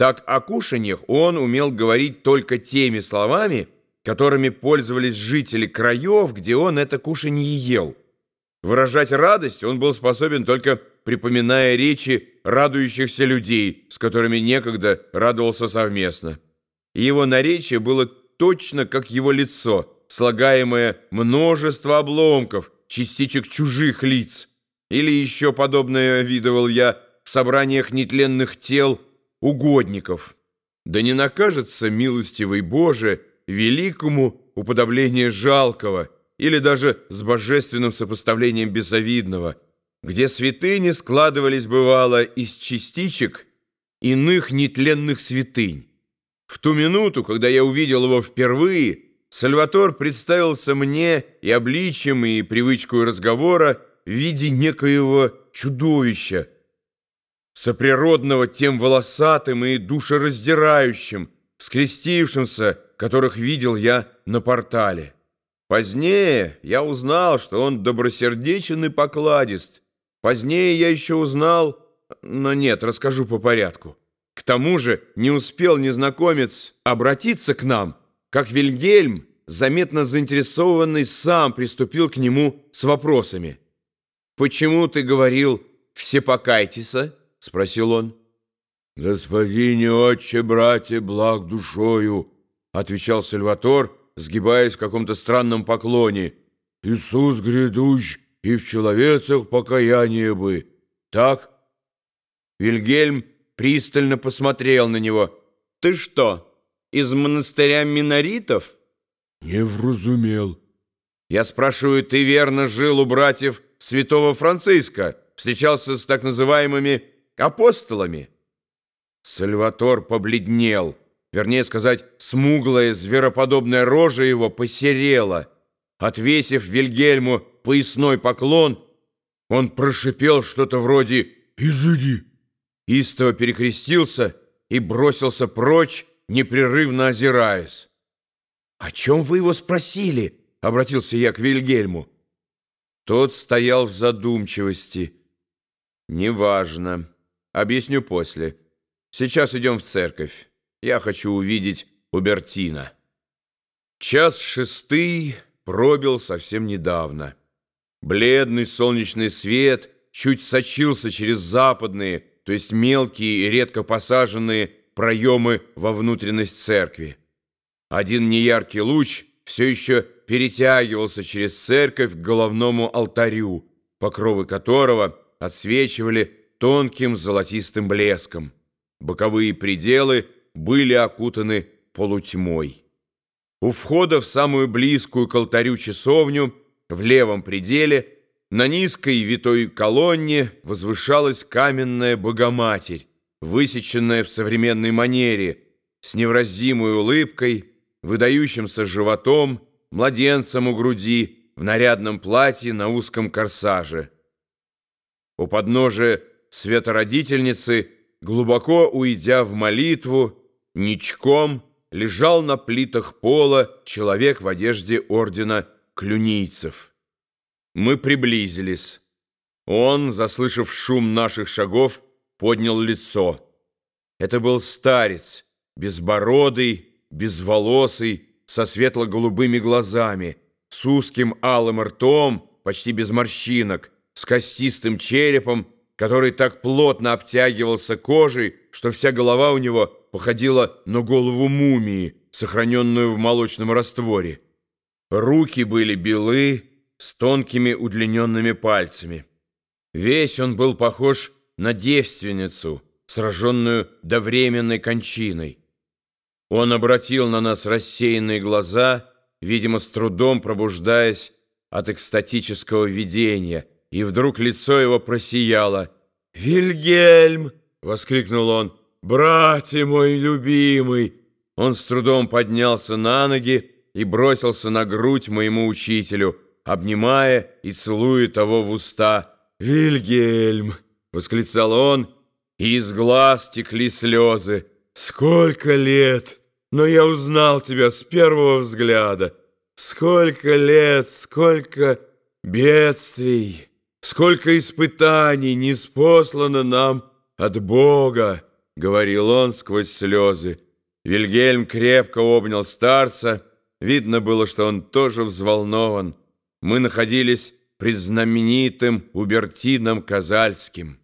Так о кушаньях он умел говорить только теми словами, которыми пользовались жители краев, где он это кушанье ел. Выражать радость он был способен только припоминая речи радующихся людей, с которыми некогда радовался совместно. И его наречие было точно как его лицо, слагаемое множество обломков, частичек чужих лиц. Или еще подобное видывал я в собраниях нетленных тел, угодников. Да не накажется, милостивый Боже, великому уподобление жалкого или даже с божественным сопоставлением беззавидного, где святыни складывались, бывало, из частичек иных нетленных святынь. В ту минуту, когда я увидел его впервые, Сальватор представился мне и обличием, и привычкой разговора в виде некоего чудовища, соприродного тем волосатым и душераздирающим, скрестившимся, которых видел я на портале. Позднее я узнал, что он добросердечен и покладист. Позднее я еще узнал... Но нет, расскажу по порядку. К тому же не успел незнакомец обратиться к нам, как Вильгельм, заметно заинтересованный, сам приступил к нему с вопросами. «Почему ты говорил «все покайтеся»?» — спросил он. «Господине отче, братья, благ душою», — отвечал Сальватор, сгибаясь в каком-то странном поклоне. «Иисус грядущ, и в человецах покаяние бы». «Так?» Вильгельм пристально посмотрел на него. «Ты что, из монастыря миноритов?» «Не вразумел». «Я спрашиваю, ты верно жил у братьев святого Франциска, встречался с так называемыми апостолами. Сальватор побледнел, вернее сказать, смуглая звероподобная рожа его посерела. Отвесив Вильгельму поясной поклон, он прошипел что-то вроде «Изыди!» Истово перекрестился и бросился прочь, непрерывно озираясь. «О чем вы его спросили?» — обратился я к Вильгельму. Тот стоял в задумчивости. «Неважно. Объясню после. Сейчас идем в церковь. Я хочу увидеть Убертина». Час шестый пробил совсем недавно. Бледный солнечный свет чуть сочился через западные, то есть мелкие и редко посаженные проемы во внутренность церкви. Один неяркий луч все еще перетягивался через церковь к головному алтарю, покровы которого отсвечивали тонким золотистым блеском. Боковые пределы были окутаны полутьмой. У входа в самую близкую к алтарю часовню, в левом пределе, на низкой витой колонне возвышалась каменная Богоматерь, высеченная в современной манере, с невразимой улыбкой, выдающимся животом, младенцем у груди, в нарядном платье на узком корсаже. У подножия светородительницы, глубоко уйдя в молитву, ничком лежал на плитах пола человек в одежде ордена клюнийцев. Мы приблизились. Он, заслышав шум наших шагов, поднял лицо. Это был старец, безбородый, безволосый, со светло-голубыми глазами, с узким алым ртом, почти без морщинок, с костистым черепом, который так плотно обтягивался кожей, что вся голова у него походила на голову мумии, сохраненную в молочном растворе. Руки были белы, с тонкими удлиненными пальцами. Весь он был похож на девственницу, сраженную довременной кончиной. Он обратил на нас рассеянные глаза, видимо, с трудом пробуждаясь от экстатического видения, и вдруг лицо его просияло. «Вильгельм!» — воскликнул он. «Братья мой любимый!» Он с трудом поднялся на ноги и бросился на грудь моему учителю, обнимая и целуя того в уста. «Вильгельм!» — восклицал он, и из глаз текли слезы. «Сколько лет! Но я узнал тебя с первого взгляда! Сколько лет, сколько бедствий!» Сколько испытаний не спослано нам от Бога! — говорил он сквозь слезы. Вильгельм крепко обнял старца. Видно было, что он тоже взволнован. Мы находились пред знаменитым Убертином Казальским.